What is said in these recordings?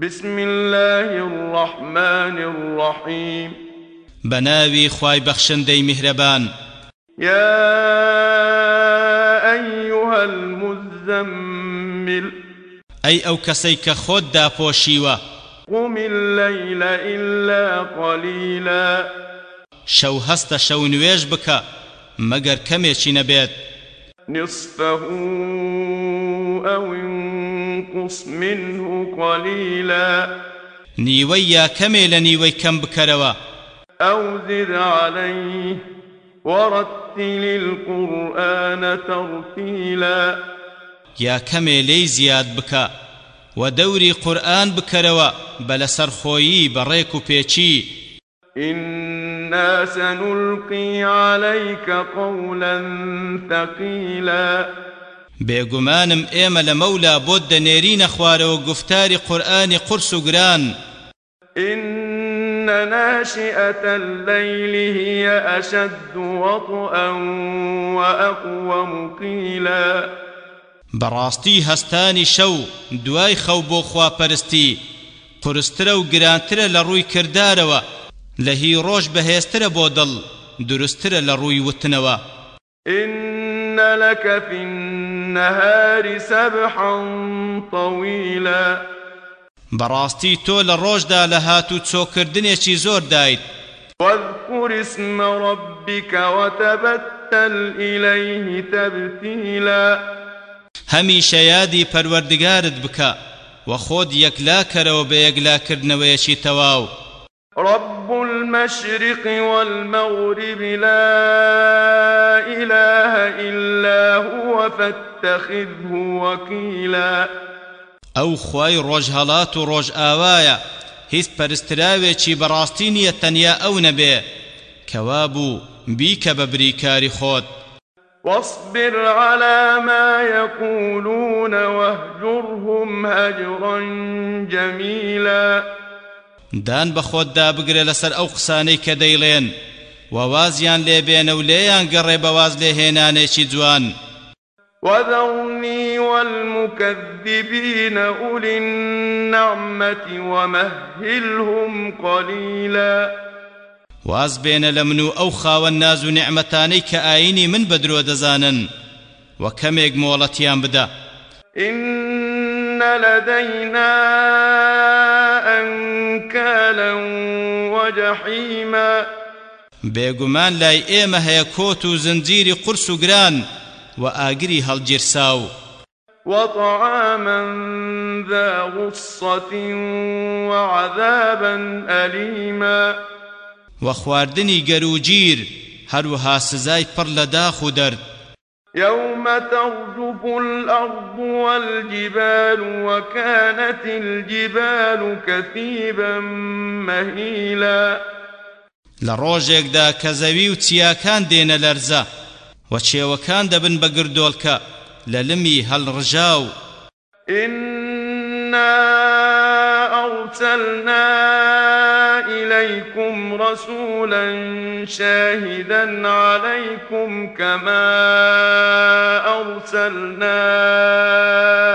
بسم الله الرحمن الرحيم بناوي خواي بخشندي مهربان. يا أيها المزمل. أي أو كسيك خود دا پوشيوه قم الليل إلا قليلا. شو هست شو نويج بك مگر كميشي نبيت نصفه أو انقص منه قليلا. نيويا كمي لنيوي كم بكروا. أو زد عليه ورتل القرآن ترتيلا. يا كمي لي زياد بك ودوري قرآن بكروا بل سرخويي بريكو بيچي إنا سنلقي عليك قولا ثقيلا. بێگومانم ئێمە لە مەولا بۆت دەنێرینە خوارەوە گفتاری قورئانی قرس و گران. إن ناشئة الليل هي أشد وطئا وأقوم قيلا بەڕاستی هەستانی شەو دوای خەو بۆ خواپەرستی قورستر و گرانترە لە ڕووی کردارەوە لەهی ڕۆژ بەهێزتر بۆ دڵ درستر لروي وتنوا إن لك في النار النهار سبحا طويلا. لە ڕۆژدا لە هاتوو چۆکردنێکی زۆر دایت واذكر اسم ربك وتبتل إليه تبتيلا. هەمیشە یادی پەروەردگارت بکە و خۆت یەکلاکەرەوە بە یەکلاکردنەوەیەکی تەواو. رب المشرق والمغرب لا إله إلا هو فاتخذه وكيلا. ئەو خی ڕۆژهەڵات و ڕۆژ ئاوایە هیچ پەرستراوێکی بەڕاستی نییە تەنیا ئەو نەبێ کەوا بوو بیکە بە بریکاری خۆت. واصبر على ما يقولون واهجرهم هجرا جميلا. دان بەخۆتدا بگرێ لەسەر ئەو قسانەی کە دەیڵێن. ووازیان لێبێنە و لێیان گەڕێ بەواز لێهێنانێکی جوان. وذرني والمكذبين أولي النعمة ومهلهم قليلا واز بين لمنو أو خاو الناز نعمتاني كآيني من بدرو دزانا وكم يقمولتيان بدا. إن لدينا أنكالا وجحيما. بێگومان لای ئێمە هەیە کۆت و زنجیری قرس و گران و ئاگری هەڵگیرساو. وطعاما ذا غصة وعذابا أليما. و خواردنی گەر و گیر هەروەها سزای يوم ترجف الأرض والجبال وكانت الجبال كثيبا مهيلا. لە ڕۆژێکدا کە زەوی و چیاکان دێنە لەرزە و چێوەکان دەبن بە گردۆڵکە لە لمی هەڵڕژاو إنا أرسلنا إليكم رسولا شاهدا عليكم كما أرسلنا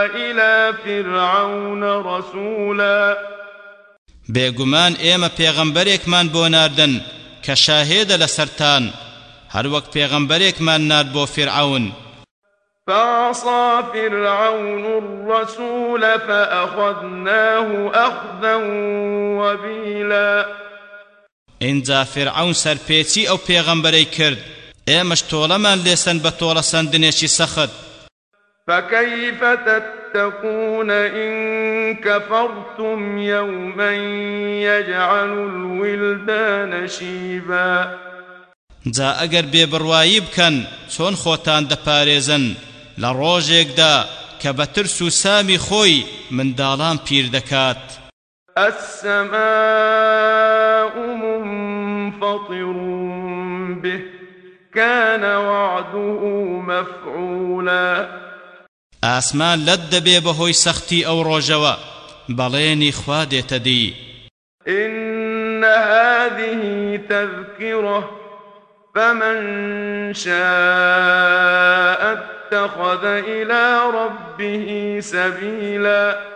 إلى فرعون رسولا. بێگومان ئێمە پێغەمبەرێکمان بۆ ناردن کە شاهێدە لە سەرتان هەروەک پێغەمبەرێکمان نارد بۆ فرعون. فعصى فرعون الرسول فأخذناه أخذا وبيلا. اینجا فرعون سەرپێچی ئەو پێغەمبەرەی کرد. ئێمەش تۆڵەمان لێسەن بە تۆڵە سندنێکی سەخت. فكيف تتقون إن كفرتم يوما يجعل الولدان شيبا. جا ئەگەر بێبڕوایی بکەن چۆن خۆتان دەپارێزن؟ لە ڕۆژێکدا کە بە ترس و سامی خۆی منداڵان پیر دەکات. السماء منفطر به كان وعده مفعولا. ئاسمان لەت دەبێ بەهۆی سەختی ئەو ڕۆژەوە بەڵێنی خوا دێتە دی. إن هذه تذكرة فمن شاء اتخذ إلى ربه سبيلا.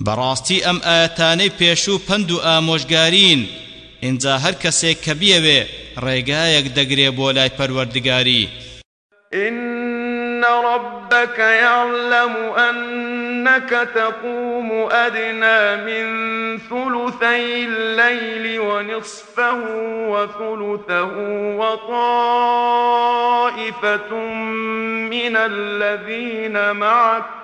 بەڕاستی ئەم ئاەتانەی پێشوو پند و ئینجا هەر کەسێک کە بیەوێ ڕێگایەک دەگرێ بۆ لای پەروەردگاری إن ربك يعلم أنك تقوم أدنى من ثلثي الليل ونصفه وثلثه وطائفة من الذين معك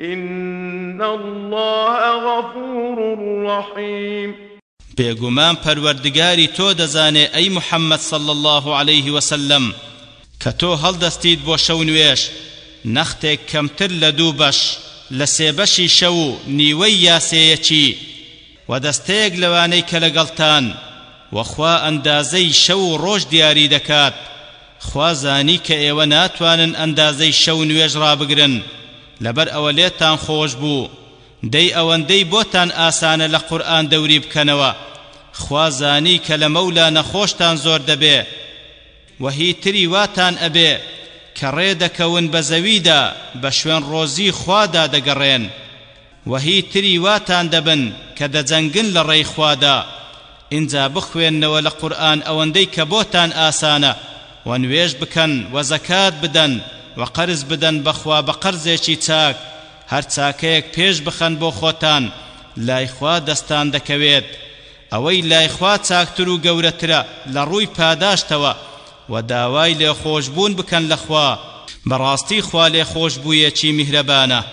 إن الله غفور رحيم. بێگومان پەروەردگاری تۆ دەزانێ ئەی محەممەد صل الله عليه وسلم کە تۆ هەڵدەستیت بۆ شەو نوێش نەختێک کەمتر لە دوو بەش لە سێبەشی شەو نیوەی یاسەیەکی و دەستەیەک لەوانەی کە لەگەڵتان وەخوا ئەندازەی شەو و ڕۆژ دیاری دەکات خوا زانی کە ئێوە ناتوانن ئەندازەی شەو نوێژ ڕابگرن. لەبەر ئەوە لێتان خۆش بوو. دەی ئەوەندەی بۆتان ئاسانە لە قورئان دەوری بکەنەوە. خوازانی کە لە مەولا نەخۆشتان زۆر دەبێ. وهی تری واتان ئەبێ کە ڕێدەکەون بە زەویدا بە شوێن ڕۆزی خوادا دەگەڕێن. وهی تری واتان دەبن کە دەجەنگن لە ڕێی خوادا. ئینجا بخوێننەوە لە قورئان ئەوەندەی کە بۆتان ئاسانە. و نوێژ بکەن و زەکات بدەن. و قرز بدن بخوا بقرزه چی چاک. هر چاکیک پیش بخن بو خوتان لای خوا دستان دکوید اوی لای خوا چاکتر و گورتر لروی پاداشتوا و داوای لی خوش بون بکن لخوا براستی خوا لی خوش بویه چی مهربانه